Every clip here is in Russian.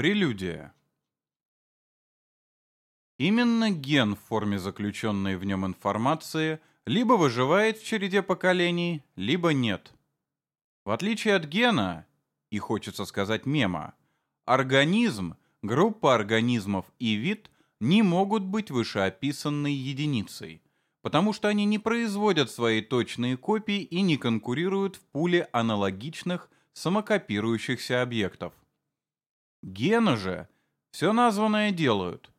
Прелюдия. Именно ген в форме заключенной в нем информации либо выживает в череде поколений, либо нет. В отличие от гена, и хочется сказать мема, организм, группа организмов и вид не могут быть вышеописанной единицей, потому что они не производят свои точные копии и не конкурируют в пуле аналогичных самокопирующихся объектов. Гены же все названное делают.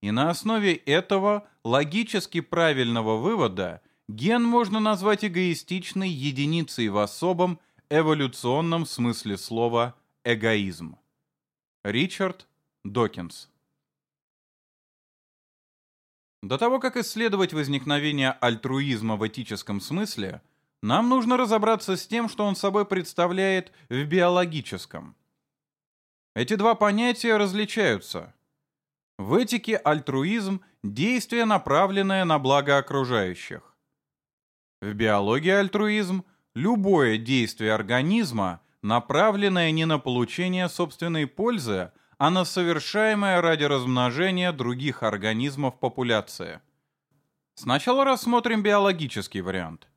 И на основе этого логически правильного вывода ген можно назвать эгоистичной единицей в особом эволюционном смысле слова эгоизм. Ричард Докинс До того, как исследовать возникновение альтруизма в этическом смысле, нам нужно разобраться с тем, что он собой представляет в биологическом – эти два понятия различаются. В этике альтруизм – действие, направленное на благо окружающих. В биологии альтруизм – любое действие организма, направленное не на получение собственной пользы, а на совершаемое ради размножения других организмов популяции. Сначала рассмотрим биологический вариант.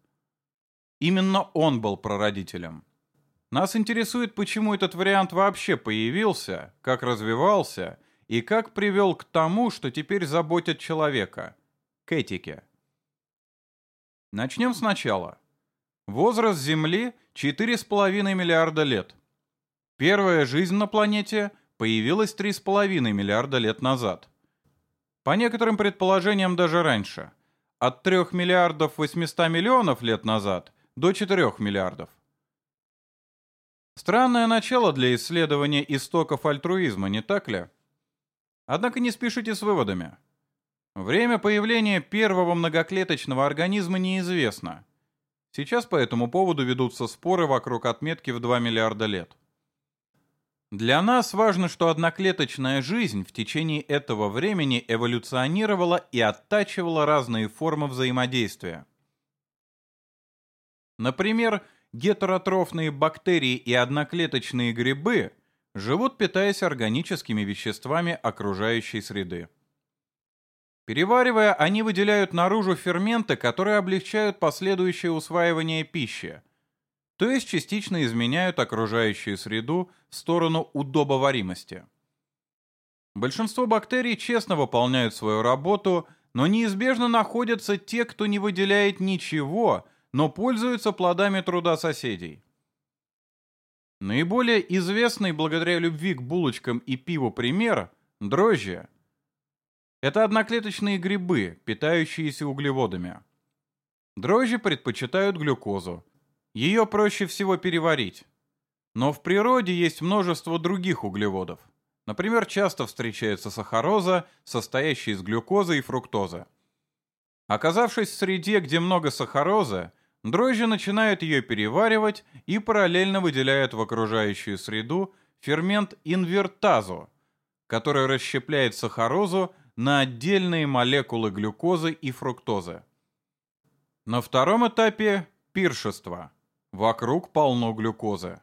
Именно он был прародителем. Нас интересует, почему этот вариант вообще появился, как развивался и как привел к тому, что теперь заботит человека, к этике. Начнем сначала. Возраст Земли 4,5 миллиарда лет. Первая жизнь на планете появилась 3,5 миллиарда лет назад. По некоторым предположениям даже раньше. От 3 миллиардов 800 миллионов лет назад до 4 миллиардов. Странное начало для исследования истоков альтруизма, не так ли? Однако не спешите с выводами. Время появления первого многоклеточного организма неизвестно. Сейчас по этому поводу ведутся споры вокруг отметки в 2 миллиарда лет. Для нас важно, что одноклеточная жизнь в течение этого времени эволюционировала и оттачивала разные формы взаимодействия. Например, гетеротрофные бактерии и одноклеточные грибы живут, питаясь органическими веществами окружающей среды. Переваривая, они выделяют наружу ферменты, которые облегчают последующее усваивание пищи, то есть частично изменяют окружающую среду в сторону удобоваримости. Большинство бактерий честно выполняют свою работу, но неизбежно находятся те, кто не выделяет ничего – но пользуются плодами труда соседей. Наиболее известный благодаря любви к булочкам и пиву пример – дрожжи. Это одноклеточные грибы, питающиеся углеводами. Дрожжи предпочитают глюкозу. Ее проще всего переварить. Но в природе есть множество других углеводов. Например, часто встречается сахароза, состоящая из глюкозы и фруктозы. Оказавшись в среде, где много сахарозы, Дрожжи начинают ее переваривать и параллельно выделяют в окружающую среду фермент инвертазу, который расщепляет сахарозу на отдельные молекулы глюкозы и фруктозы. На втором этапе – пиршество. Вокруг полно глюкозы.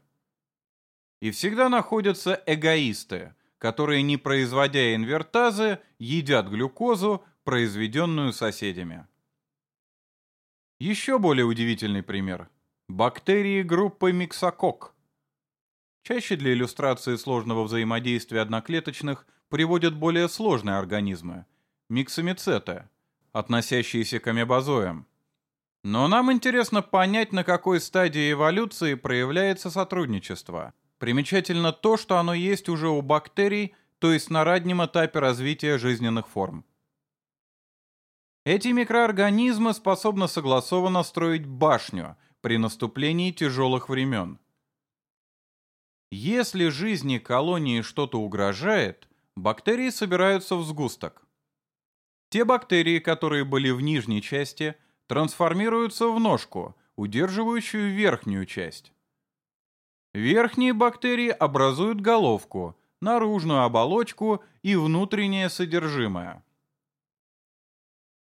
И всегда находятся эгоисты, которые, не производя инвертазы, едят глюкозу, произведенную соседями. Еще более удивительный пример. Бактерии группы миксокок. Чаще для иллюстрации сложного взаимодействия одноклеточных приводят более сложные организмы – миксомицеты, относящиеся к амебозоям. Но нам интересно понять, на какой стадии эволюции проявляется сотрудничество. Примечательно то, что оно есть уже у бактерий, то есть на раннем этапе развития жизненных форм. Эти микроорганизмы способны согласованно строить башню при наступлении тяжелых времен. Если жизни колонии что-то угрожает, бактерии собираются в сгусток. Те бактерии, которые были в нижней части, трансформируются в ножку, удерживающую верхнюю часть. Верхние бактерии образуют головку, наружную оболочку и внутреннее содержимое.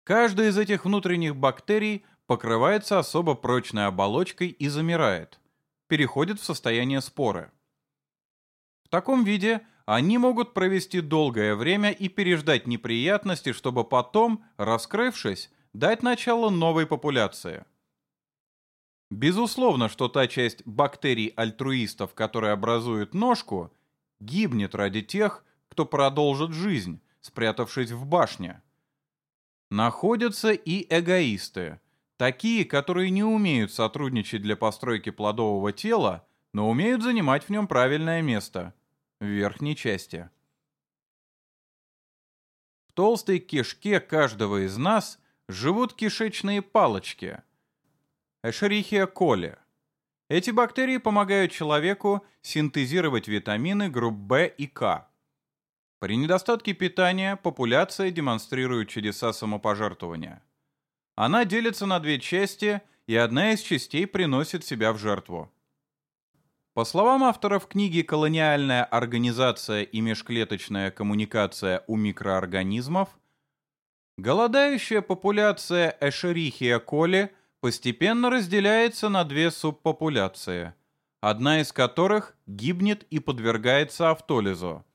Каждая из этих внутренних бактерий покрывается особо прочной оболочкой и замирает, переходит в состояние споры. В таком виде они могут провести долгое время и переждать неприятности, чтобы потом, раскрывшись, дать начало новой популяции. Безусловно, что та часть бактерий-альтруистов, которая образует ножку, гибнет ради тех, кто продолжит жизнь, спрятавшись в башне. Находятся и эгоисты, такие, которые не умеют сотрудничать для постройки плодового тела, но умеют занимать в нем правильное место, в верхней части. В толстой кишке каждого из нас живут кишечные палочки – Эшерихия коли. Эти бактерии помогают человеку синтезировать витамины групп В и К. При недостатке питания популяция демонстрирует чудеса самопожертвования. Она делится на две части, и одна из частей приносит себя в жертву. По словам авторов книги «Колониальная организация и межклеточная коммуникация у микроорганизмов», голодающая популяция Эшерихия коли – постепенно разделяется на две субпопуляции, одна из которых гибнет и подвергается автолизу,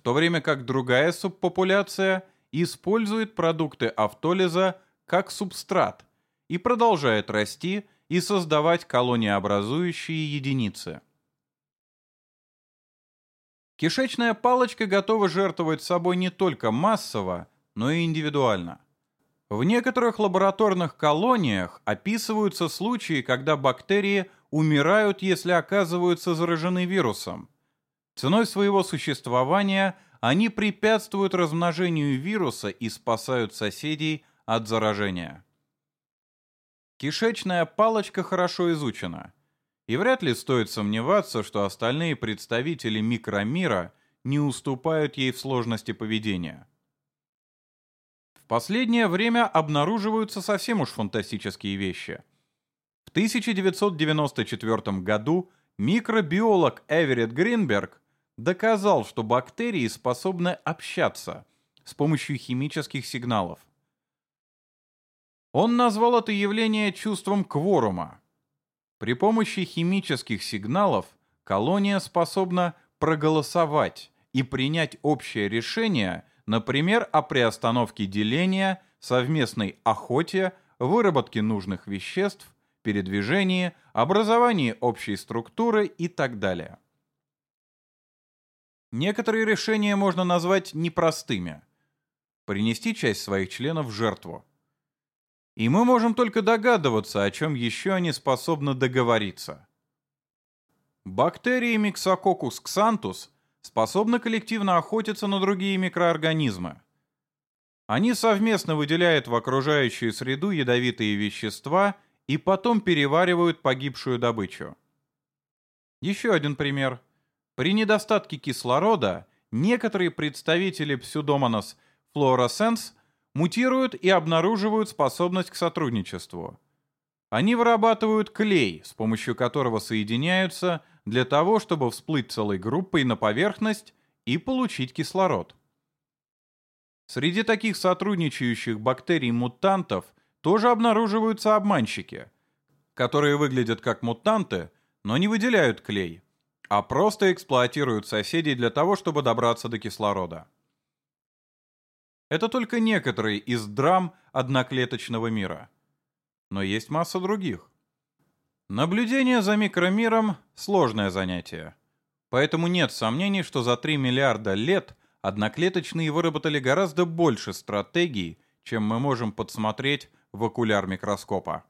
в то время как другая субпопуляция использует продукты автолиза как субстрат и продолжает расти и создавать колониеобразующие единицы. Кишечная палочка готова жертвовать собой не только массово, но и индивидуально – в некоторых лабораторных колониях описываются случаи, когда бактерии умирают, если оказываются заражены вирусом. Ценой своего существования они препятствуют размножению вируса и спасают соседей от заражения. Кишечная палочка хорошо изучена, и вряд ли стоит сомневаться, что остальные представители микромира не уступают ей в сложности поведения последнее время обнаруживаются совсем уж фантастические вещи. В 1994 году микробиолог Эверетт Гринберг доказал, что бактерии способны общаться с помощью химических сигналов. Он назвал это явление чувством кворума. При помощи химических сигналов колония способна проголосовать и принять общее решение Например, о приостановке деления, совместной охоте, выработке нужных веществ, передвижении, образовании общей структуры и так далее. Некоторые решения можно назвать непростыми. Принести часть своих членов в жертву. И мы можем только догадываться, о чем еще они способны договориться. Бактерии Mixococcus xanthus способны коллективно охотиться на другие микроорганизмы. Они совместно выделяют в окружающую среду ядовитые вещества и потом переваривают погибшую добычу. Еще один пример. При недостатке кислорода некоторые представители Pseudomonas fluorescens мутируют и обнаруживают способность к сотрудничеству. Они вырабатывают клей, с помощью которого соединяются для того, чтобы всплыть целой группой на поверхность и получить кислород. Среди таких сотрудничающих бактерий-мутантов тоже обнаруживаются обманщики, которые выглядят как мутанты, но не выделяют клей, а просто эксплуатируют соседей для того, чтобы добраться до кислорода. Это только некоторые из драм одноклеточного мира. Но есть масса других. Наблюдение за микромиром – сложное занятие. Поэтому нет сомнений, что за 3 миллиарда лет одноклеточные выработали гораздо больше стратегий, чем мы можем подсмотреть в окуляр микроскопа.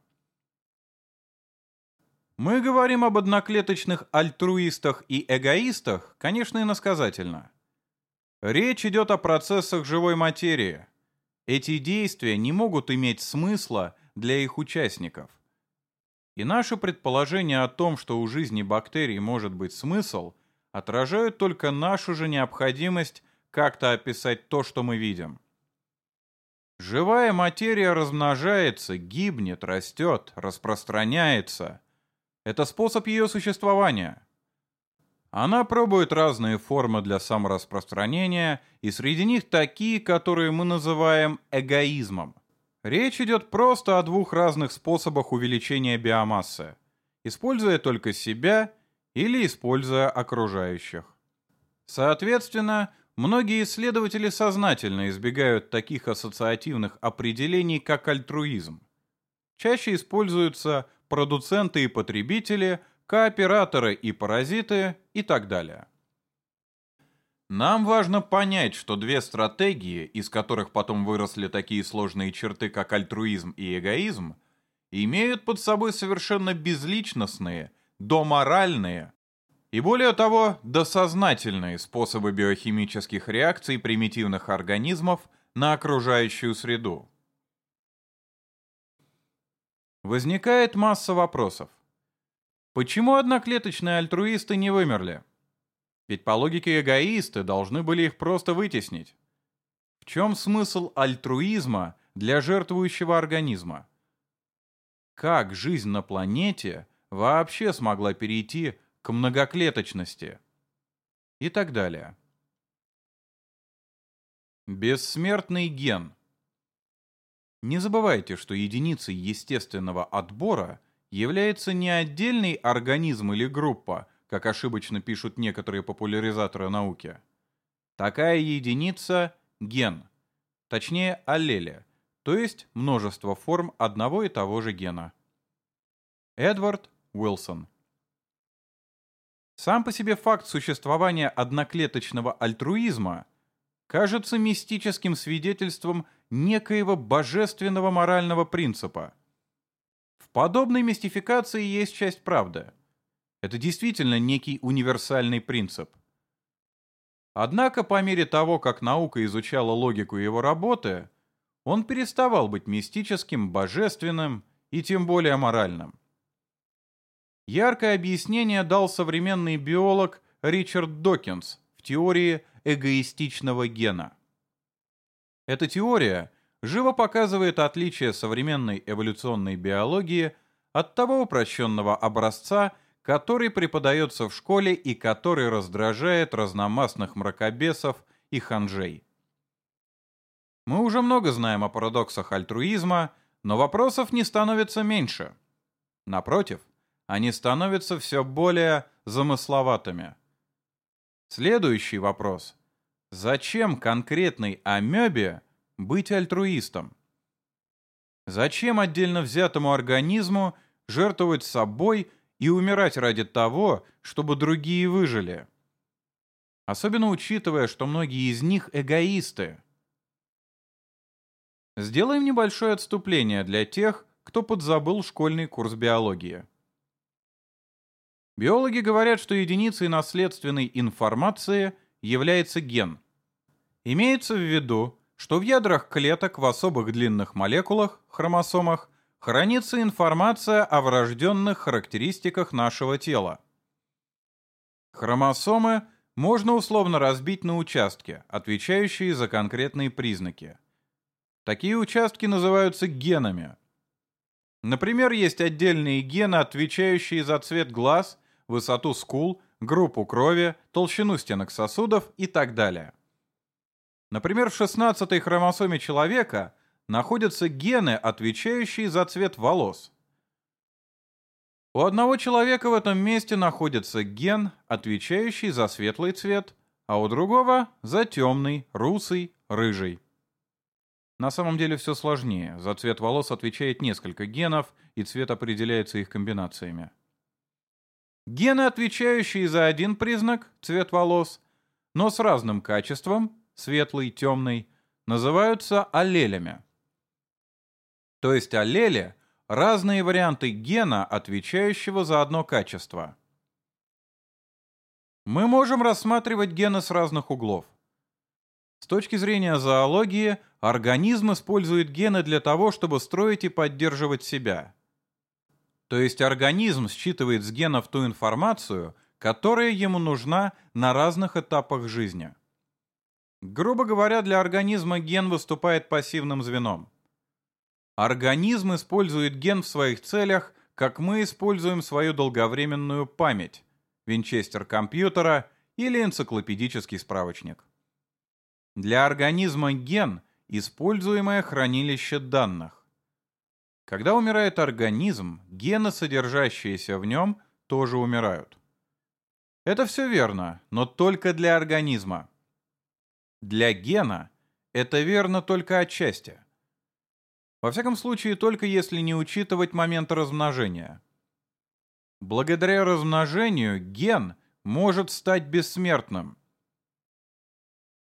Мы говорим об одноклеточных альтруистах и эгоистах, конечно, иносказательно. Речь идет о процессах живой материи. Эти действия не могут иметь смысла для их участников. И наши предположения о том, что у жизни бактерий может быть смысл, отражают только нашу же необходимость как-то описать то, что мы видим. Живая материя размножается, гибнет, растет, распространяется. Это способ ее существования. Она пробует разные формы для самораспространения, и среди них такие, которые мы называем эгоизмом. Речь идет просто о двух разных способах увеличения биомассы, используя только себя или используя окружающих. Соответственно, многие исследователи сознательно избегают таких ассоциативных определений, как альтруизм. Чаще используются продуценты и потребители, кооператоры и паразиты и так далее. Нам важно понять, что две стратегии, из которых потом выросли такие сложные черты, как альтруизм и эгоизм, имеют под собой совершенно безличностные, доморальные и, более того, досознательные способы биохимических реакций примитивных организмов на окружающую среду. Возникает масса вопросов. Почему одноклеточные альтруисты не вымерли? Ведь по логике эгоисты должны были их просто вытеснить. В чем смысл альтруизма для жертвующего организма? Как жизнь на планете вообще смогла перейти к многоклеточности? И так далее. Бессмертный ген. Не забывайте, что единицей естественного отбора является не отдельный организм или группа, как ошибочно пишут некоторые популяризаторы науки. Такая единица – ген, точнее аллели, то есть множество форм одного и того же гена. Эдвард Уилсон Сам по себе факт существования одноклеточного альтруизма кажется мистическим свидетельством некоего божественного морального принципа. В подобной мистификации есть часть правды – это действительно некий универсальный принцип. Однако по мере того, как наука изучала логику его работы, он переставал быть мистическим, божественным и тем более моральным. Яркое объяснение дал современный биолог Ричард Докинс в теории эгоистичного гена. Эта теория живо показывает отличие современной эволюционной биологии от того упрощенного образца, который преподается в школе и который раздражает разномастных мракобесов и ханжей. Мы уже много знаем о парадоксах альтруизма, но вопросов не становится меньше. Напротив, они становятся все более замысловатыми. Следующий вопрос. Зачем конкретной амебе быть альтруистом? Зачем отдельно взятому организму жертвовать собой и умирать ради того, чтобы другие выжили. Особенно учитывая, что многие из них эгоисты. Сделаем небольшое отступление для тех, кто подзабыл школьный курс биологии. Биологи говорят, что единицей наследственной информации является ген. Имеется в виду, что в ядрах клеток в особых длинных молекулах, хромосомах, хранится информация о врожденных характеристиках нашего тела. Хромосомы можно условно разбить на участки, отвечающие за конкретные признаки. Такие участки называются генами. Например, есть отдельные гены, отвечающие за цвет глаз, высоту скул, группу крови, толщину стенок сосудов и так далее. Например, в 16-й хромосоме человека находятся гены, отвечающие за цвет волос. У одного человека в этом месте находится ген, отвечающий за светлый цвет, а у другого — за темный, русый, рыжий. На самом деле все сложнее. За цвет волос отвечает несколько генов, и цвет определяется их комбинациями. Гены, отвечающие за один признак, цвет волос, но с разным качеством, светлый, темный, называются аллелями. То есть аллели – разные варианты гена, отвечающего за одно качество. Мы можем рассматривать гены с разных углов. С точки зрения зоологии, организм использует гены для того, чтобы строить и поддерживать себя. То есть организм считывает с генов ту информацию, которая ему нужна на разных этапах жизни. Грубо говоря, для организма ген выступает пассивным звеном. Организм использует ген в своих целях, как мы используем свою долговременную память, винчестер компьютера или энциклопедический справочник. Для организма ген – используемое хранилище данных. Когда умирает организм, гены, содержащиеся в нем, тоже умирают. Это все верно, но только для организма. Для гена это верно только отчасти. Во всяком случае, только если не учитывать момент размножения. Благодаря размножению ген может стать бессмертным.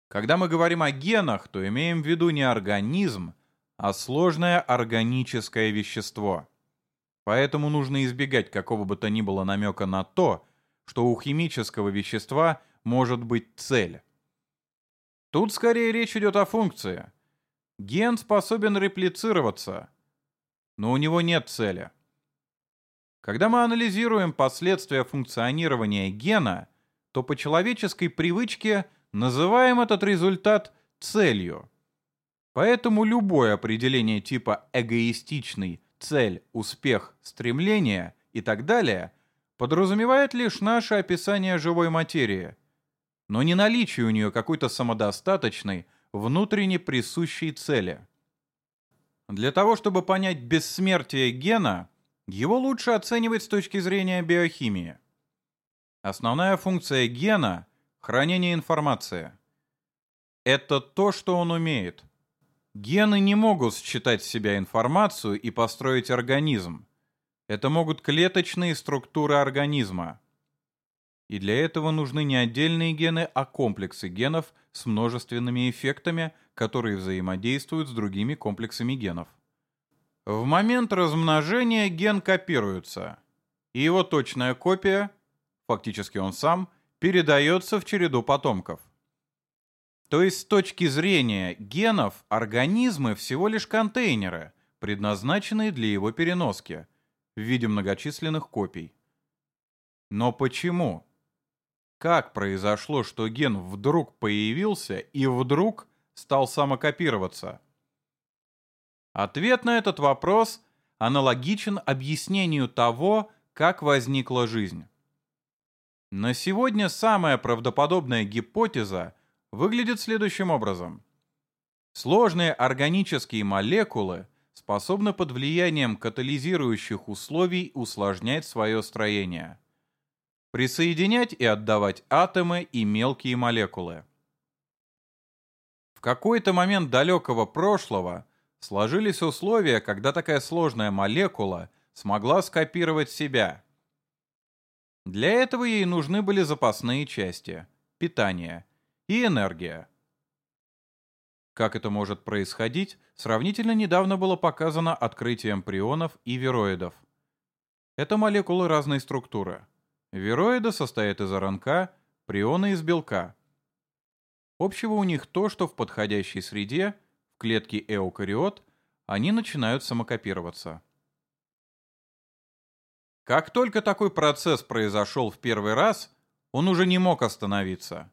Когда мы говорим о генах, то имеем в виду не организм, а сложное органическое вещество. Поэтому нужно избегать какого бы то ни было намека на то, что у химического вещества может быть цель. Тут скорее речь идет о функции. Ген способен реплицироваться, но у него нет цели. Когда мы анализируем последствия функционирования гена, то по человеческой привычке называем этот результат целью. Поэтому любое определение типа эгоистичный, цель, успех, стремление и так далее подразумевает лишь наше описание живой материи, но не наличие у нее какой-то самодостаточной, внутренне присущей цели. Для того, чтобы понять бессмертие гена, его лучше оценивать с точки зрения биохимии. Основная функция гена – хранение информации. Это то, что он умеет – Гены не могут считать в себя информацию и построить организм. Это могут клеточные структуры организма. И для этого нужны не отдельные гены, а комплексы генов с множественными эффектами, которые взаимодействуют с другими комплексами генов. В момент размножения ген копируется, и его точная копия, фактически он сам, передается в череду потомков. То есть с точки зрения генов, организмы всего лишь контейнеры, предназначенные для его переноски в виде многочисленных копий. Но почему? Как произошло, что ген вдруг появился и вдруг стал самокопироваться? Ответ на этот вопрос аналогичен объяснению того, как возникла жизнь. На сегодня самая правдоподобная гипотеза – выглядит следующим образом. Сложные органические молекулы способны под влиянием катализирующих условий усложнять свое строение. Присоединять и отдавать атомы и мелкие молекулы. В какой-то момент далекого прошлого сложились условия, когда такая сложная молекула смогла скопировать себя. Для этого ей нужны были запасные части, питание – и энергия. Как это может происходить, сравнительно недавно было показано открытием прионов и вероидов. Это молекулы разной структуры. Вероиды состоят из РНК, прионы из белка. Общего у них то, что в подходящей среде, в клетке эукариот, они начинают самокопироваться. Как только такой процесс произошел в первый раз, он уже не мог остановиться.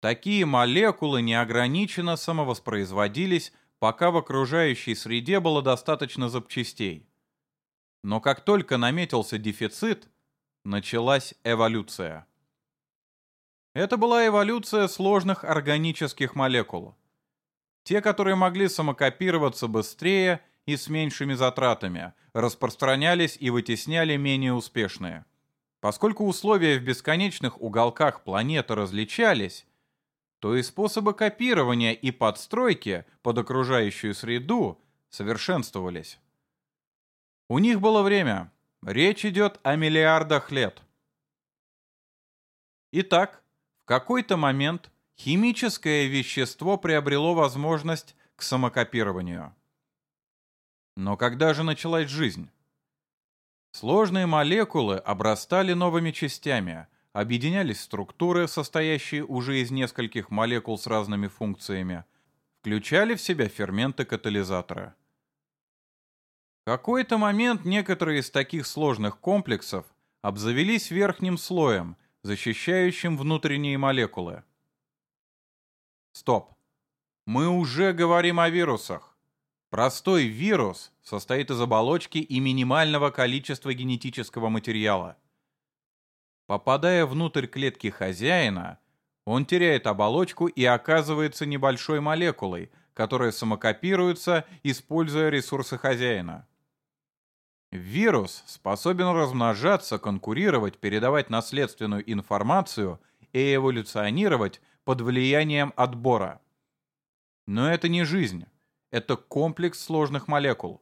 Такие молекулы неограниченно самовоспроизводились, пока в окружающей среде было достаточно запчастей. Но как только наметился дефицит, началась эволюция. Это была эволюция сложных органических молекул. Те, которые могли самокопироваться быстрее и с меньшими затратами, распространялись и вытесняли менее успешные. Поскольку условия в бесконечных уголках планеты различались, то и способы копирования и подстройки под окружающую среду совершенствовались. У них было время. Речь идет о миллиардах лет. Итак, в какой-то момент химическое вещество приобрело возможность к самокопированию. Но когда же началась жизнь? Сложные молекулы обрастали новыми частями – объединялись структуры, состоящие уже из нескольких молекул с разными функциями, включали в себя ферменты катализатора. В какой-то момент некоторые из таких сложных комплексов обзавелись верхним слоем, защищающим внутренние молекулы. Стоп. Мы уже говорим о вирусах. Простой вирус состоит из оболочки и минимального количества генетического материала – Попадая внутрь клетки хозяина, он теряет оболочку и оказывается небольшой молекулой, которая самокопируется, используя ресурсы хозяина. Вирус способен размножаться, конкурировать, передавать наследственную информацию и эволюционировать под влиянием отбора. Но это не жизнь, это комплекс сложных молекул.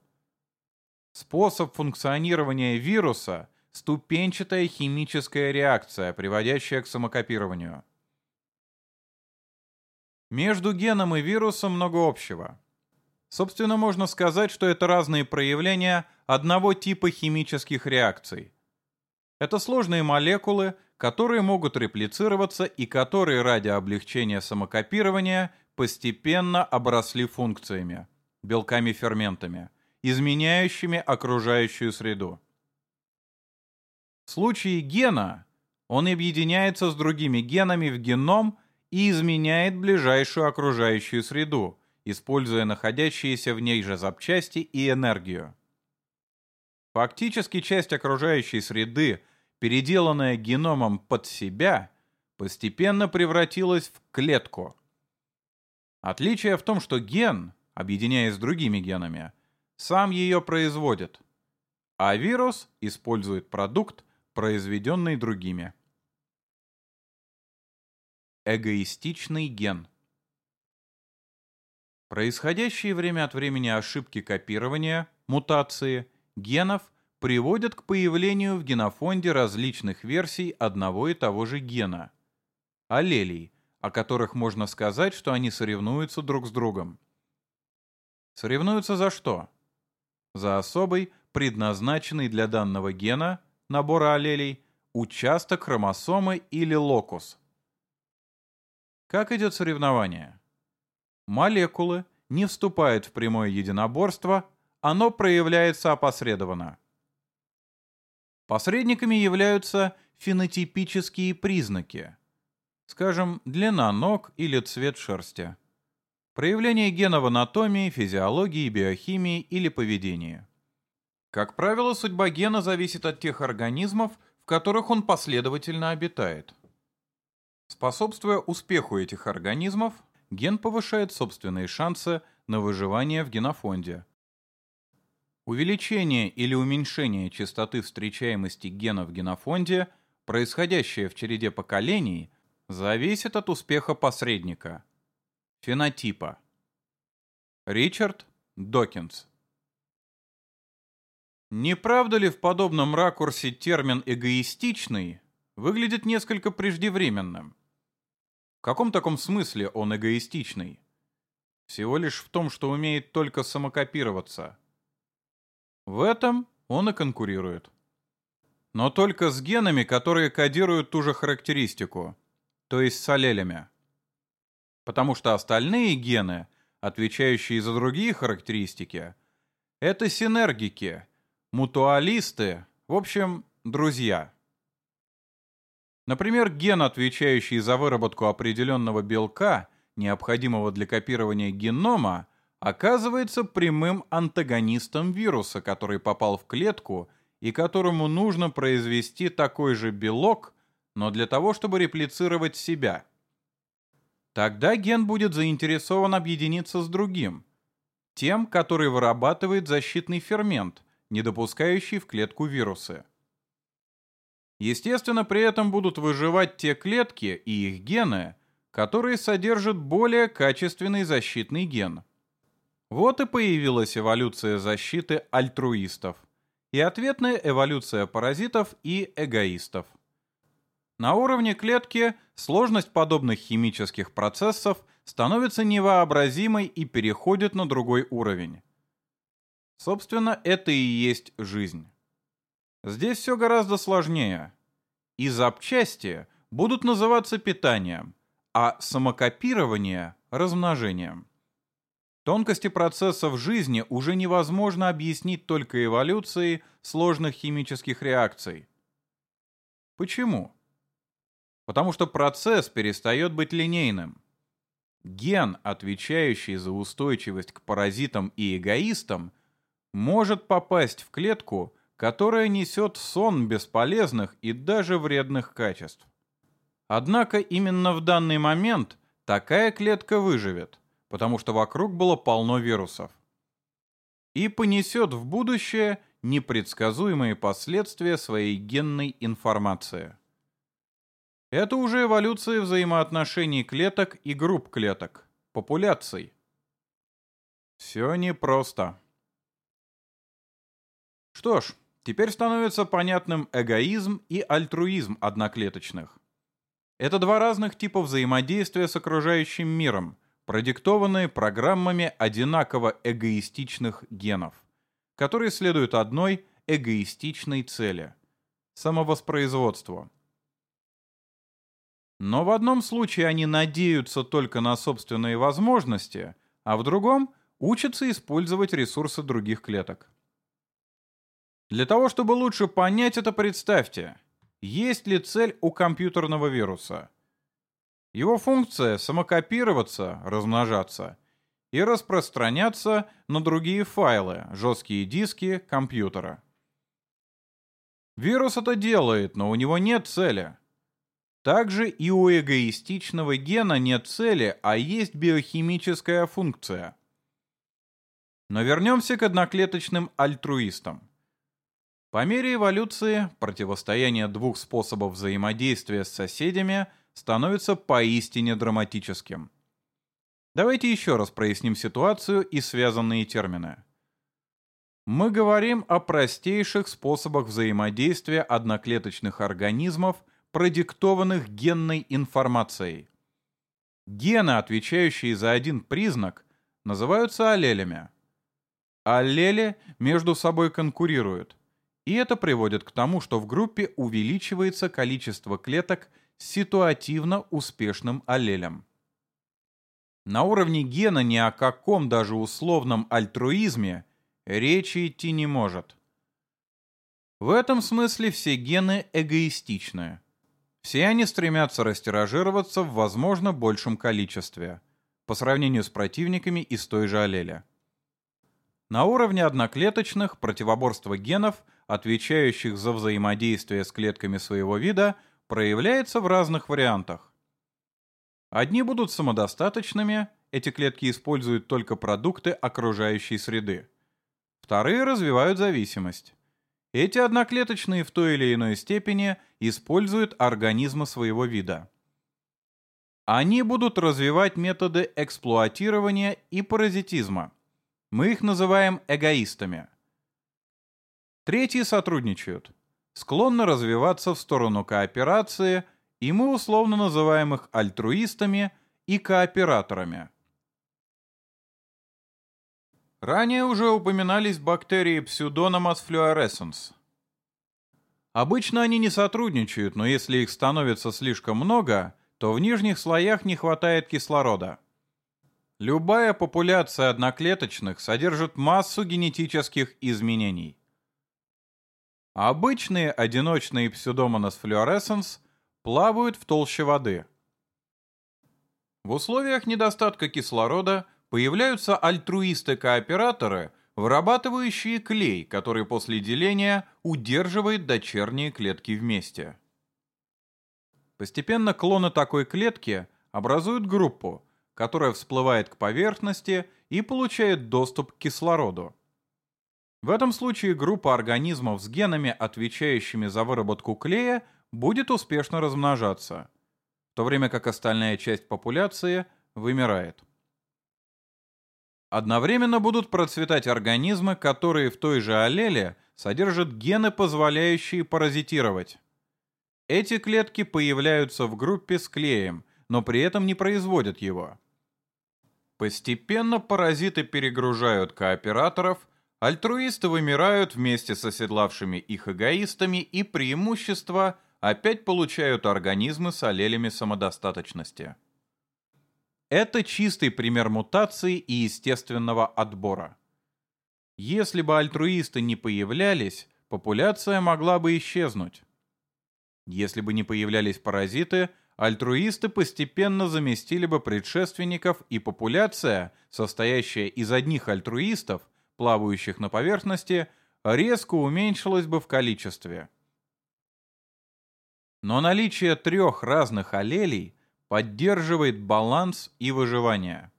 Способ функционирования вируса – ступенчатая химическая реакция, приводящая к самокопированию. Между геном и вирусом много общего. Собственно, можно сказать, что это разные проявления одного типа химических реакций. Это сложные молекулы, которые могут реплицироваться и которые ради облегчения самокопирования постепенно обросли функциями, белками-ферментами, изменяющими окружающую среду. В случае гена он объединяется с другими генами в геном и изменяет ближайшую окружающую среду, используя находящиеся в ней же запчасти и энергию. Фактически часть окружающей среды, переделанная геномом под себя, постепенно превратилась в клетку. Отличие в том, что ген, объединяясь с другими генами, сам ее производит, а вирус использует продукт, произведенный другими. Эгоистичный ген Происходящие время от времени ошибки копирования, мутации, генов приводят к появлению в генофонде различных версий одного и того же гена – аллелей, о которых можно сказать, что они соревнуются друг с другом. Соревнуются за что? За особый, предназначенный для данного гена – набора аллелей, участок хромосомы или локус. Как идет соревнование? Молекулы не вступают в прямое единоборство, оно проявляется опосредованно. Посредниками являются фенотипические признаки, скажем, длина ног или цвет шерсти, проявление гена в анатомии, физиологии, биохимии или поведении. Как правило, судьба гена зависит от тех организмов, в которых он последовательно обитает. Способствуя успеху этих организмов, ген повышает собственные шансы на выживание в генофонде. Увеличение или уменьшение частоты встречаемости гена в генофонде, происходящее в череде поколений, зависит от успеха посредника. Фенотипа. Ричард Докинс не правда ли в подобном ракурсе термин «эгоистичный» выглядит несколько преждевременным? В каком таком смысле он эгоистичный? Всего лишь в том, что умеет только самокопироваться. В этом он и конкурирует. Но только с генами, которые кодируют ту же характеристику, то есть с аллелями. Потому что остальные гены, отвечающие за другие характеристики, это синергики – мутуалисты, в общем, друзья. Например, ген, отвечающий за выработку определенного белка, необходимого для копирования генома, оказывается прямым антагонистом вируса, который попал в клетку и которому нужно произвести такой же белок, но для того, чтобы реплицировать себя. Тогда ген будет заинтересован объединиться с другим, тем, который вырабатывает защитный фермент – не допускающий в клетку вирусы. Естественно, при этом будут выживать те клетки и их гены, которые содержат более качественный защитный ген. Вот и появилась эволюция защиты альтруистов и ответная эволюция паразитов и эгоистов. На уровне клетки сложность подобных химических процессов становится невообразимой и переходит на другой уровень. Собственно, это и есть жизнь. Здесь все гораздо сложнее. И запчасти будут называться питанием, а самокопирование – размножением. Тонкости процессов жизни уже невозможно объяснить только эволюцией сложных химических реакций. Почему? Потому что процесс перестает быть линейным. Ген, отвечающий за устойчивость к паразитам и эгоистам – может попасть в клетку, которая несет сон бесполезных и даже вредных качеств. Однако именно в данный момент такая клетка выживет, потому что вокруг было полно вирусов. И понесет в будущее непредсказуемые последствия своей генной информации. Это уже эволюция взаимоотношений клеток и групп клеток, популяций. Все непросто. Что ж, теперь становится понятным эгоизм и альтруизм одноклеточных. Это два разных типа взаимодействия с окружающим миром, продиктованные программами одинаково эгоистичных генов, которые следуют одной эгоистичной цели – самовоспроизводству. Но в одном случае они надеются только на собственные возможности, а в другом учатся использовать ресурсы других клеток. Для того, чтобы лучше понять это, представьте, есть ли цель у компьютерного вируса. Его функция — самокопироваться, размножаться и распространяться на другие файлы, жесткие диски компьютера. Вирус это делает, но у него нет цели. Также и у эгоистичного гена нет цели, а есть биохимическая функция. Но вернемся к одноклеточным альтруистам. По мере эволюции противостояние двух способов взаимодействия с соседями становится поистине драматическим. Давайте еще раз проясним ситуацию и связанные термины. Мы говорим о простейших способах взаимодействия одноклеточных организмов, продиктованных генной информацией. Гены, отвечающие за один признак, называются аллелями. Аллели между собой конкурируют – и это приводит к тому, что в группе увеличивается количество клеток с ситуативно успешным аллелем. На уровне гена ни о каком даже условном альтруизме речи идти не может. В этом смысле все гены эгоистичны. Все они стремятся растиражироваться в возможно большем количестве, по сравнению с противниками из той же аллели. На уровне одноклеточных противоборство генов, отвечающих за взаимодействие с клетками своего вида, проявляется в разных вариантах. Одни будут самодостаточными, эти клетки используют только продукты окружающей среды. Вторые развивают зависимость. Эти одноклеточные в той или иной степени используют организмы своего вида. Они будут развивать методы эксплуатирования и паразитизма – мы их называем эгоистами. Третьи сотрудничают, склонны развиваться в сторону кооперации, и мы условно называем их альтруистами и кооператорами. Ранее уже упоминались бактерии Pseudomonas fluorescens. Обычно они не сотрудничают, но если их становится слишком много, то в нижних слоях не хватает кислорода. Любая популяция одноклеточных содержит массу генетических изменений. Обычные одиночные псевдомонас флюоресценс плавают в толще воды. В условиях недостатка кислорода появляются альтруисты-кооператоры, вырабатывающие клей, который после деления удерживает дочерние клетки вместе. Постепенно клоны такой клетки образуют группу – которая всплывает к поверхности и получает доступ к кислороду. В этом случае группа организмов с генами, отвечающими за выработку клея, будет успешно размножаться, в то время как остальная часть популяции вымирает. Одновременно будут процветать организмы, которые в той же аллеле содержат гены, позволяющие паразитировать. Эти клетки появляются в группе с клеем, но при этом не производят его. Постепенно паразиты перегружают кооператоров, альтруисты вымирают вместе с оседлавшими их эгоистами и преимущества опять получают организмы с аллелями самодостаточности. Это чистый пример мутации и естественного отбора. Если бы альтруисты не появлялись, популяция могла бы исчезнуть. Если бы не появлялись паразиты – альтруисты постепенно заместили бы предшественников, и популяция, состоящая из одних альтруистов, плавающих на поверхности, резко уменьшилась бы в количестве. Но наличие трех разных аллелей поддерживает баланс и выживание.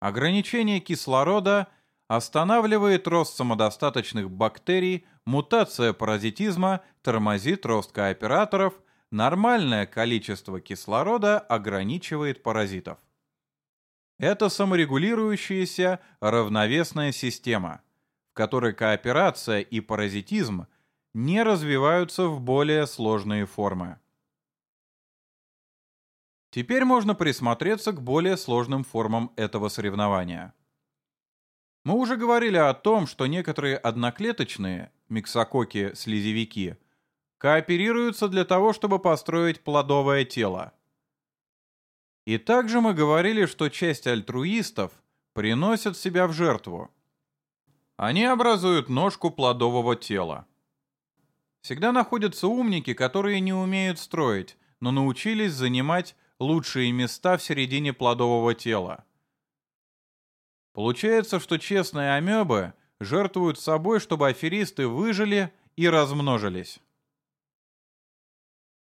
Ограничение кислорода останавливает рост самодостаточных бактерий, мутация паразитизма тормозит рост кооператоров, нормальное количество кислорода ограничивает паразитов. Это саморегулирующаяся равновесная система, в которой кооперация и паразитизм не развиваются в более сложные формы. Теперь можно присмотреться к более сложным формам этого соревнования. Мы уже говорили о том, что некоторые одноклеточные, миксококи-слизевики, кооперируются для того, чтобы построить плодовое тело. И также мы говорили, что часть альтруистов приносят себя в жертву. Они образуют ножку плодового тела. Всегда находятся умники, которые не умеют строить, но научились занимать лучшие места в середине плодового тела. Получается, что честные амебы жертвуют собой, чтобы аферисты выжили и размножились.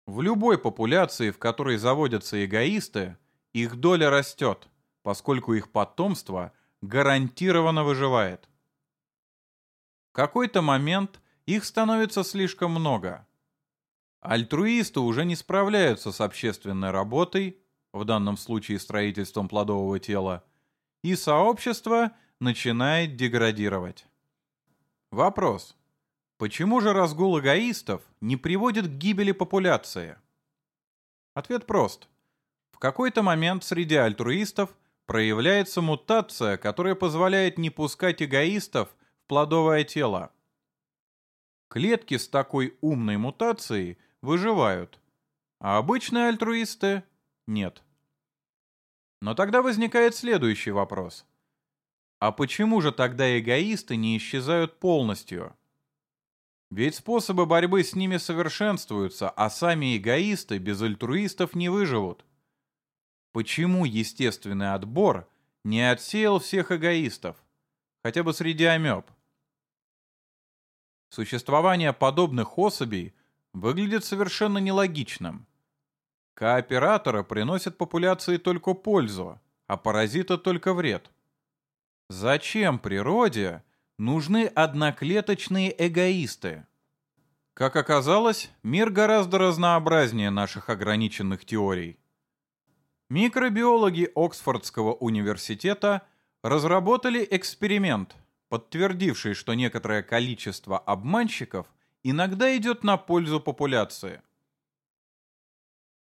В любой популяции, в которой заводятся эгоисты, их доля растет, поскольку их потомство гарантированно выживает. В какой-то момент их становится слишком много. Альтруисты уже не справляются с общественной работой, в данном случае строительством плодового тела, и сообщество начинает деградировать. Вопрос. Почему же разгул эгоистов не приводит к гибели популяции? Ответ прост. В какой-то момент среди альтруистов проявляется мутация, которая позволяет не пускать эгоистов в плодовое тело. Клетки с такой умной мутацией выживают, а обычные альтруисты — нет. Но тогда возникает следующий вопрос. А почему же тогда эгоисты не исчезают полностью? Ведь способы борьбы с ними совершенствуются, а сами эгоисты без альтруистов не выживут. Почему естественный отбор не отсеял всех эгоистов, хотя бы среди амеб? Существование подобных особей выглядит совершенно нелогичным. Кооператоры приносят популяции только пользу, а паразита только вред. Зачем природе нужны одноклеточные эгоисты? Как оказалось, мир гораздо разнообразнее наших ограниченных теорий. Микробиологи Оксфордского университета разработали эксперимент, подтвердивший, что некоторое количество обманщиков иногда идет на пользу популяции.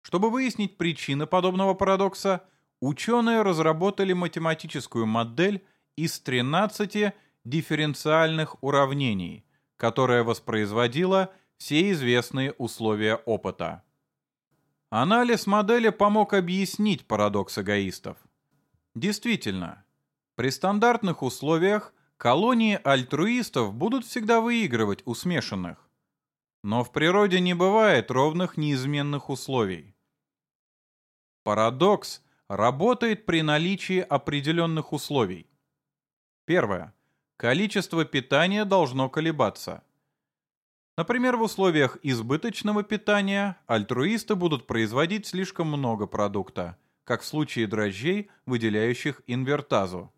Чтобы выяснить причины подобного парадокса, ученые разработали математическую модель из 13 дифференциальных уравнений, которая воспроизводила все известные условия опыта. Анализ модели помог объяснить парадокс эгоистов. Действительно, при стандартных условиях Колонии альтруистов будут всегда выигрывать у смешанных. Но в природе не бывает ровных неизменных условий. Парадокс работает при наличии определенных условий. Первое. Количество питания должно колебаться. Например, в условиях избыточного питания альтруисты будут производить слишком много продукта, как в случае дрожжей, выделяющих инвертазу.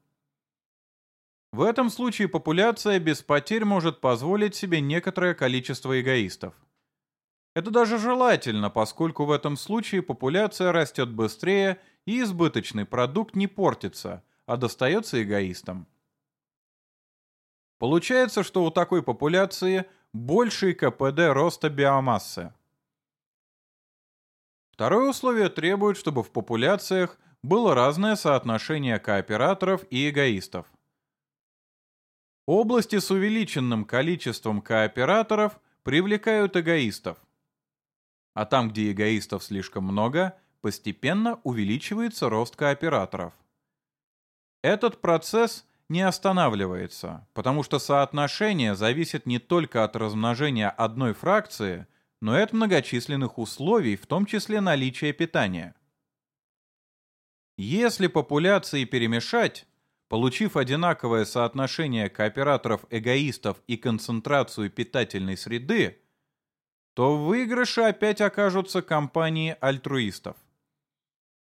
В этом случае популяция без потерь может позволить себе некоторое количество эгоистов. Это даже желательно, поскольку в этом случае популяция растет быстрее и избыточный продукт не портится, а достается эгоистам. Получается, что у такой популяции больший КПД роста биомассы. Второе условие требует, чтобы в популяциях было разное соотношение кооператоров и эгоистов. Области с увеличенным количеством кооператоров привлекают эгоистов. А там, где эгоистов слишком много, постепенно увеличивается рост кооператоров. Этот процесс не останавливается, потому что соотношение зависит не только от размножения одной фракции, но и от многочисленных условий, в том числе наличия питания. Если популяции перемешать, Получив одинаковое соотношение кооператоров-эгоистов и концентрацию питательной среды, то в опять окажутся компании альтруистов.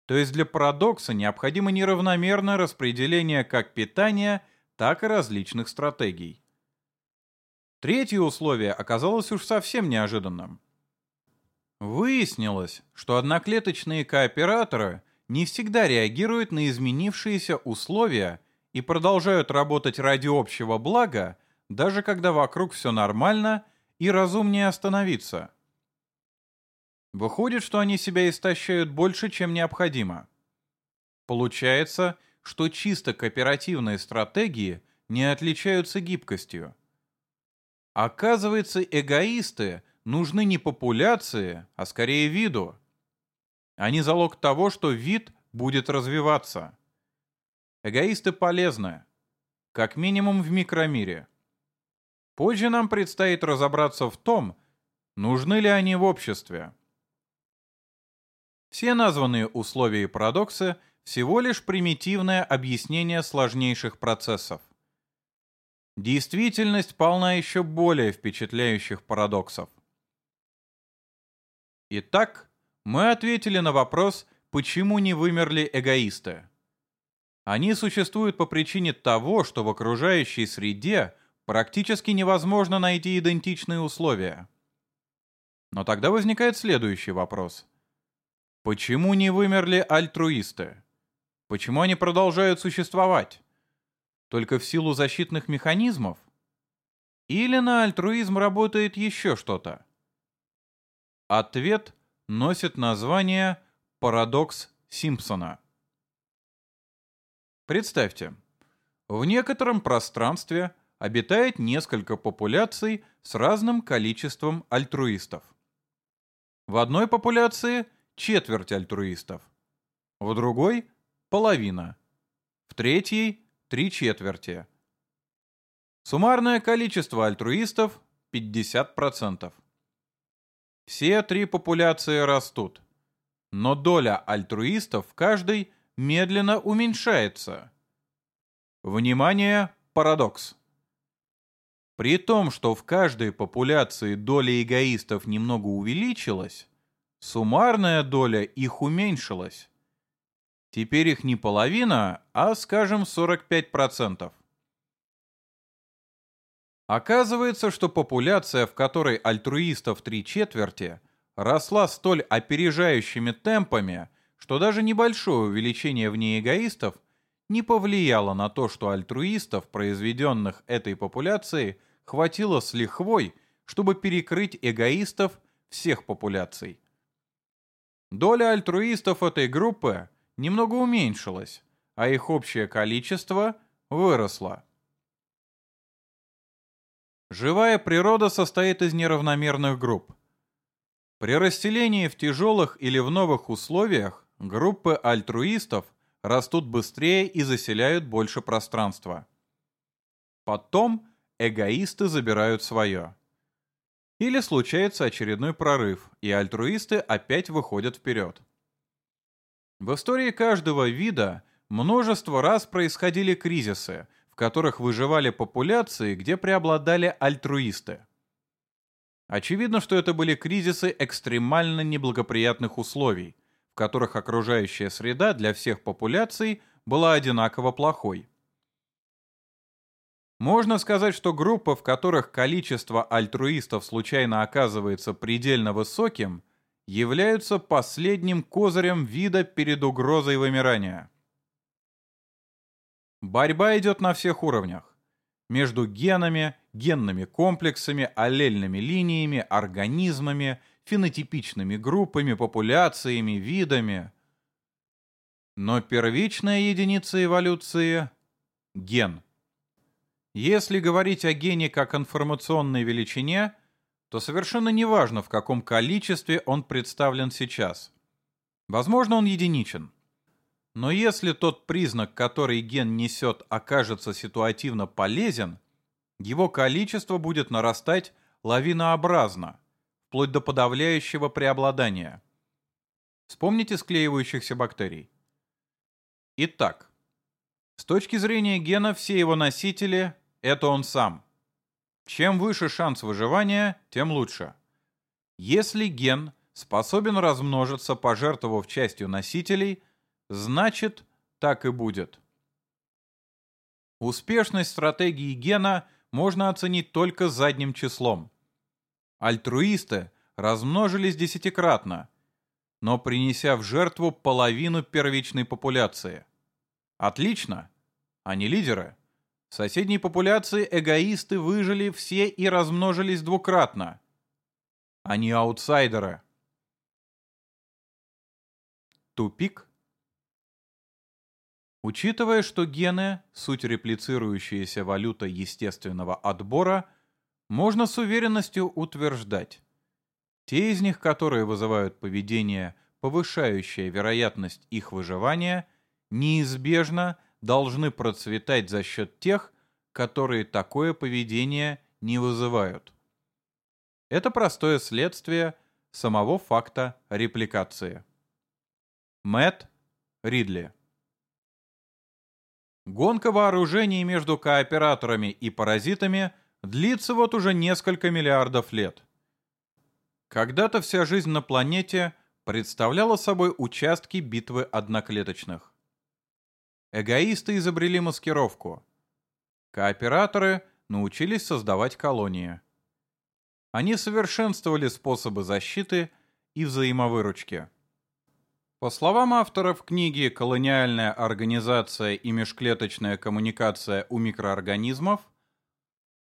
То есть для парадокса необходимо неравномерное распределение как питания, так и различных стратегий. Третье условие оказалось уж совсем неожиданным. Выяснилось, что одноклеточные кооператоры не всегда реагируют на изменившиеся условия и продолжают работать ради общего блага, даже когда вокруг все нормально и разумнее остановиться. Выходит, что они себя истощают больше, чем необходимо. Получается, что чисто кооперативные стратегии не отличаются гибкостью. Оказывается, эгоисты нужны не популяции, а скорее виду. Они залог того, что вид будет развиваться. Эгоисты полезны, как минимум в микромире. Позже нам предстоит разобраться в том, нужны ли они в обществе. Все названные условия и парадоксы всего лишь примитивное объяснение сложнейших процессов. Действительность полна еще более впечатляющих парадоксов. Итак, мы ответили на вопрос, почему не вымерли эгоисты. Они существуют по причине того, что в окружающей среде практически невозможно найти идентичные условия. Но тогда возникает следующий вопрос. Почему не вымерли альтруисты? Почему они продолжают существовать? Только в силу защитных механизмов? Или на альтруизм работает еще что-то? Ответ носит название «Парадокс Симпсона». Представьте, в некотором пространстве обитает несколько популяций с разным количеством альтруистов. В одной популяции четверть альтруистов, в другой – половина, в третьей – три четверти. Суммарное количество альтруистов – 50%. Все три популяции растут, но доля альтруистов в каждой медленно уменьшается. Внимание, парадокс. При том, что в каждой популяции доля эгоистов немного увеличилась, суммарная доля их уменьшилась. Теперь их не половина, а, скажем, 45%. Оказывается, что популяция, в которой альтруистов три четверти, росла столь опережающими темпами, что даже небольшое увеличение в ней эгоистов не повлияло на то, что альтруистов, произведенных этой популяцией, хватило с лихвой, чтобы перекрыть эгоистов всех популяций. Доля альтруистов этой группы немного уменьшилась, а их общее количество выросло. Живая природа состоит из неравномерных групп. При расселении в тяжелых или в новых условиях группы альтруистов растут быстрее и заселяют больше пространства. Потом эгоисты забирают свое. Или случается очередной прорыв, и альтруисты опять выходят вперед. В истории каждого вида множество раз происходили кризисы, в которых выживали популяции, где преобладали альтруисты. Очевидно, что это были кризисы экстремально неблагоприятных условий, в которых окружающая среда для всех популяций была одинаково плохой. Можно сказать, что группы, в которых количество альтруистов случайно оказывается предельно высоким, являются последним козырем вида перед угрозой вымирания. Борьба идет на всех уровнях. Между генами, генными комплексами, аллельными линиями, организмами, фенотипичными группами, популяциями, видами. Но первичная единица эволюции – ген – если говорить о гене как информационной величине, то совершенно неважно, в каком количестве он представлен сейчас. Возможно, он единичен. Но если тот признак, который ген несет, окажется ситуативно полезен, его количество будет нарастать лавинообразно, вплоть до подавляющего преобладания. Вспомните склеивающихся бактерий. Итак, с точки зрения гена все его носители это он сам. Чем выше шанс выживания, тем лучше. Если ген способен размножиться, пожертвовав частью носителей, значит, так и будет. Успешность стратегии гена можно оценить только задним числом. Альтруисты размножились десятикратно, но принеся в жертву половину первичной популяции. Отлично! Они лидеры. В соседней популяции эгоисты выжили все и размножились двукратно. Они аутсайдеры. Тупик. Учитывая, что гены – суть реплицирующаяся валюта естественного отбора, можно с уверенностью утверждать, те из них, которые вызывают поведение, повышающее вероятность их выживания, неизбежно – должны процветать за счет тех, которые такое поведение не вызывают. Это простое следствие самого факта репликации. Мэтт Ридли Гонка вооружений между кооператорами и паразитами длится вот уже несколько миллиардов лет. Когда-то вся жизнь на планете представляла собой участки битвы одноклеточных. Эгоисты изобрели маскировку. Кооператоры научились создавать колонии. Они совершенствовали способы защиты и взаимовыручки. По словам авторов книги «Колониальная организация и межклеточная коммуникация у микроорганизмов»,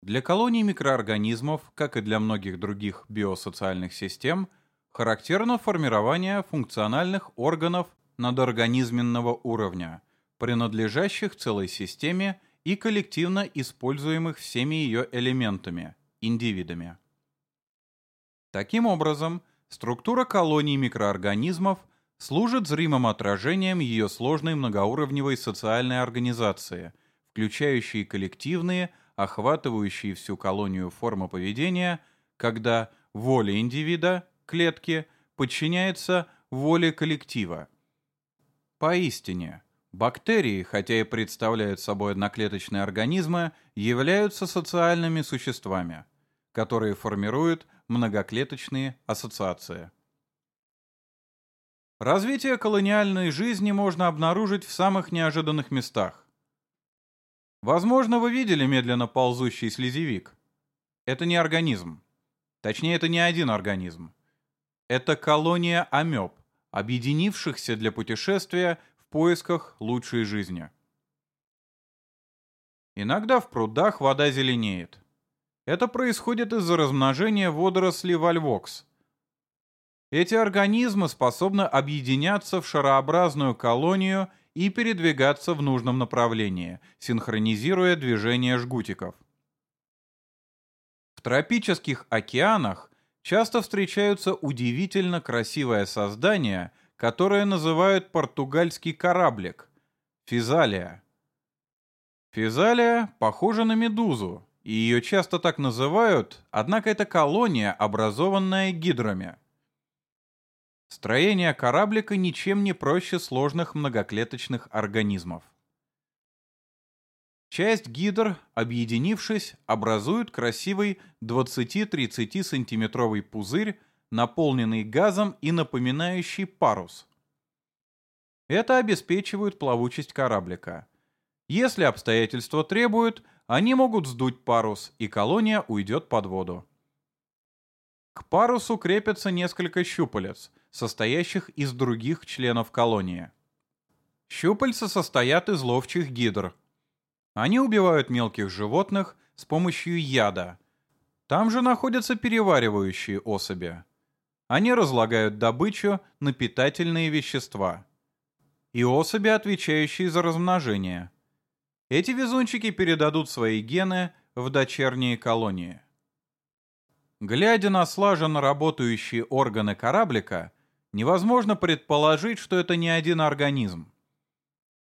для колоний микроорганизмов, как и для многих других биосоциальных систем, характерно формирование функциональных органов надорганизменного уровня – принадлежащих целой системе и коллективно используемых всеми ее элементами, индивидами. Таким образом, структура колоний микроорганизмов служит зримым отражением ее сложной многоуровневой социальной организации, включающей коллективные, охватывающие всю колонию формы поведения, когда воля индивида, клетки, подчиняется воле коллектива. Поистине, Бактерии, хотя и представляют собой одноклеточные организмы, являются социальными существами, которые формируют многоклеточные ассоциации. Развитие колониальной жизни можно обнаружить в самых неожиданных местах. Возможно, вы видели медленно ползущий слезевик. Это не организм. Точнее, это не один организм. Это колония амеб, объединившихся для путешествия поисках лучшей жизни. Иногда в прудах вода зеленеет. Это происходит из-за размножения водорослей вольвокс. Эти организмы способны объединяться в шарообразную колонию и передвигаться в нужном направлении, синхронизируя движение жгутиков. В тропических океанах часто встречаются удивительно красивое создание, которое называют португальский кораблик – физалия. Физалия похожа на медузу, и ее часто так называют, однако это колония, образованная гидрами. Строение кораблика ничем не проще сложных многоклеточных организмов. Часть гидр, объединившись, образуют красивый 20-30 сантиметровый пузырь наполненный газом и напоминающий парус. Это обеспечивает плавучесть кораблика. Если обстоятельства требуют, они могут сдуть парус, и колония уйдет под воду. К парусу крепятся несколько щупалец, состоящих из других членов колонии. Щупальца состоят из ловчих гидр. Они убивают мелких животных с помощью яда. Там же находятся переваривающие особи. Они разлагают добычу на питательные вещества. И особи, отвечающие за размножение. Эти везунчики передадут свои гены в дочерние колонии. Глядя на слаженно работающие органы кораблика, невозможно предположить, что это не один организм.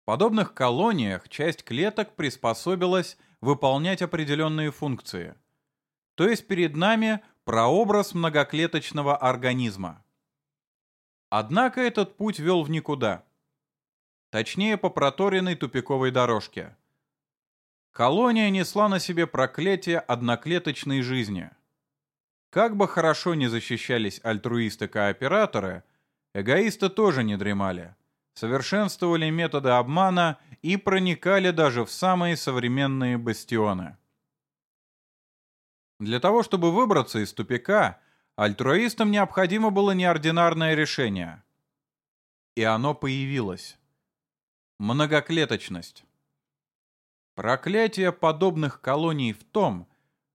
В подобных колониях часть клеток приспособилась выполнять определенные функции. То есть перед нами прообраз многоклеточного организма. Однако этот путь вел в никуда. Точнее, по проторенной тупиковой дорожке. Колония несла на себе проклятие одноклеточной жизни. Как бы хорошо ни защищались альтруисты-кооператоры, эгоисты тоже не дремали, совершенствовали методы обмана и проникали даже в самые современные бастионы. Для того, чтобы выбраться из тупика, альтруистам необходимо было неординарное решение. И оно появилось. Многоклеточность. Проклятие подобных колоний в том,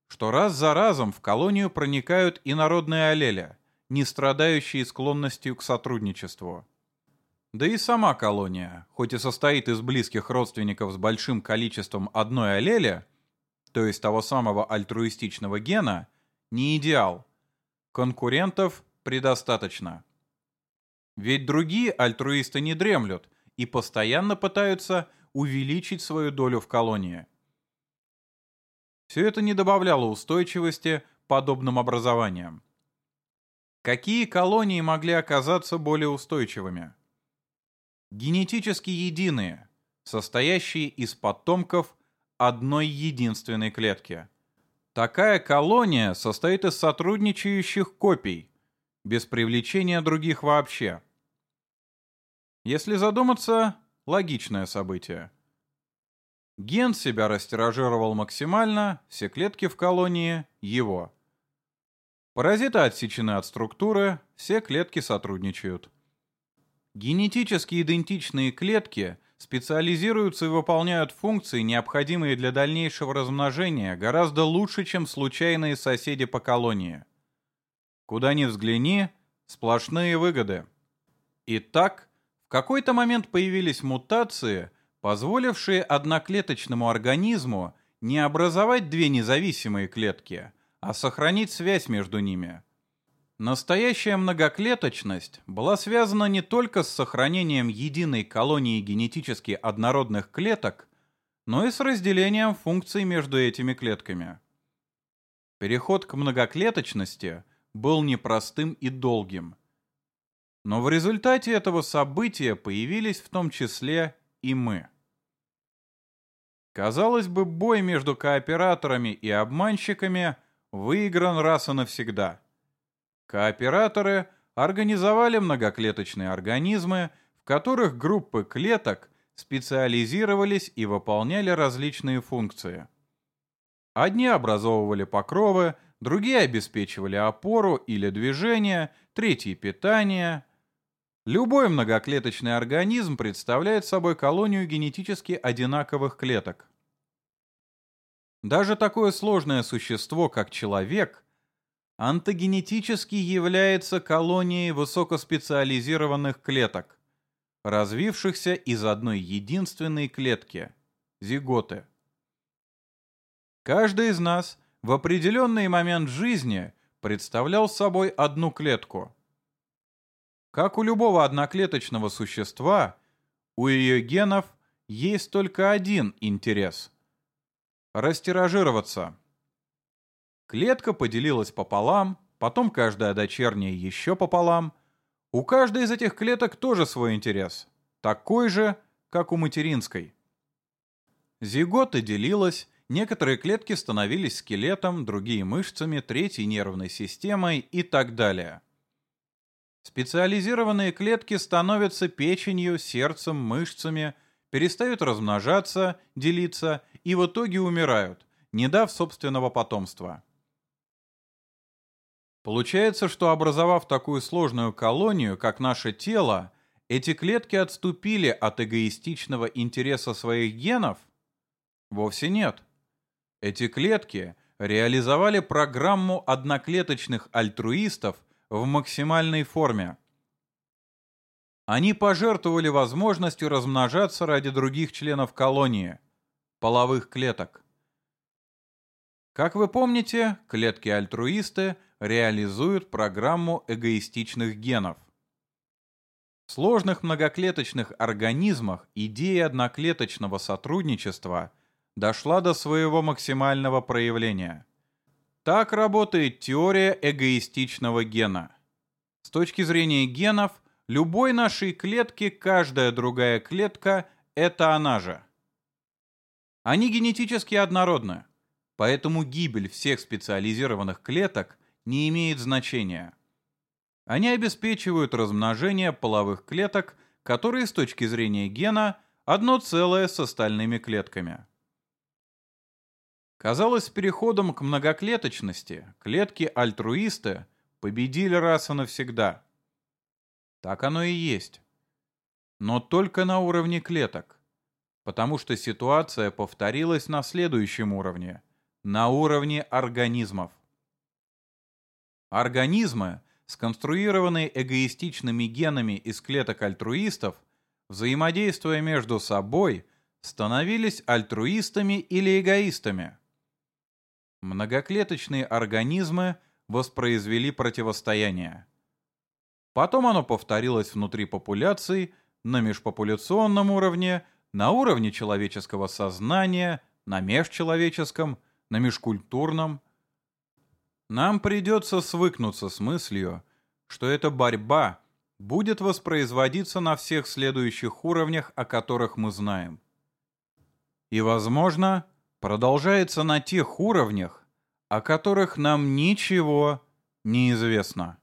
что раз за разом в колонию проникают инородные аллели, не страдающие склонностью к сотрудничеству. Да и сама колония, хоть и состоит из близких родственников с большим количеством одной аллели, то есть того самого альтруистичного гена, не идеал. Конкурентов предостаточно. Ведь другие альтруисты не дремлют и постоянно пытаются увеличить свою долю в колонии. Все это не добавляло устойчивости подобным образованиям. Какие колонии могли оказаться более устойчивыми? Генетически единые, состоящие из потомков одной единственной клетки. Такая колония состоит из сотрудничающих копий, без привлечения других вообще. Если задуматься, логичное событие. Ген себя растиражировал максимально, все клетки в колонии — его. Паразиты отсечены от структуры, все клетки сотрудничают. Генетически идентичные клетки специализируются и выполняют функции, необходимые для дальнейшего размножения, гораздо лучше, чем случайные соседи по колонии. Куда ни взгляни, сплошные выгоды. Итак, в какой-то момент появились мутации, позволившие одноклеточному организму не образовать две независимые клетки, а сохранить связь между ними – Настоящая многоклеточность была связана не только с сохранением единой колонии генетически однородных клеток, но и с разделением функций между этими клетками. Переход к многоклеточности был непростым и долгим. Но в результате этого события появились в том числе и мы. Казалось бы, бой между кооператорами и обманщиками выигран раз и навсегда – Кооператоры организовали многоклеточные организмы, в которых группы клеток специализировались и выполняли различные функции. Одни образовывали покровы, другие обеспечивали опору или движение, третьи – питание. Любой многоклеточный организм представляет собой колонию генетически одинаковых клеток. Даже такое сложное существо, как человек – антогенетически является колонией высокоспециализированных клеток, развившихся из одной единственной клетки – зиготы. Каждый из нас в определенный момент жизни представлял собой одну клетку. Как у любого одноклеточного существа, у ее генов есть только один интерес – растиражироваться – Клетка поделилась пополам, потом каждая дочерняя еще пополам. У каждой из этих клеток тоже свой интерес. Такой же, как у материнской. Зигота делилась, некоторые клетки становились скелетом, другие мышцами, третьи нервной системой и так далее. Специализированные клетки становятся печенью, сердцем, мышцами, перестают размножаться, делиться и в итоге умирают, не дав собственного потомства. Получается, что образовав такую сложную колонию, как наше тело, эти клетки отступили от эгоистичного интереса своих генов? Вовсе нет. Эти клетки реализовали программу одноклеточных альтруистов в максимальной форме. Они пожертвовали возможностью размножаться ради других членов колонии, половых клеток. Как вы помните, клетки-альтруисты – реализуют программу эгоистичных генов. В сложных многоклеточных организмах идея одноклеточного сотрудничества дошла до своего максимального проявления. Так работает теория эгоистичного гена. С точки зрения генов, любой нашей клетки каждая другая клетка – это она же. Они генетически однородны, поэтому гибель всех специализированных клеток не имеет значения. Они обеспечивают размножение половых клеток, которые с точки зрения гена одно целое с остальными клетками. Казалось, с переходом к многоклеточности клетки-альтруисты победили раз и навсегда. Так оно и есть. Но только на уровне клеток, потому что ситуация повторилась на следующем уровне, на уровне организмов. Организмы, сконструированные эгоистичными генами из клеток альтруистов, взаимодействуя между собой, становились альтруистами или эгоистами. Многоклеточные организмы воспроизвели противостояние. Потом оно повторилось внутри популяций, на межпопуляционном уровне, на уровне человеческого сознания, на межчеловеческом, на межкультурном. Нам придется свыкнуться с мыслью, что эта борьба будет воспроизводиться на всех следующих уровнях, о которых мы знаем. И, возможно, продолжается на тех уровнях, о которых нам ничего не известно.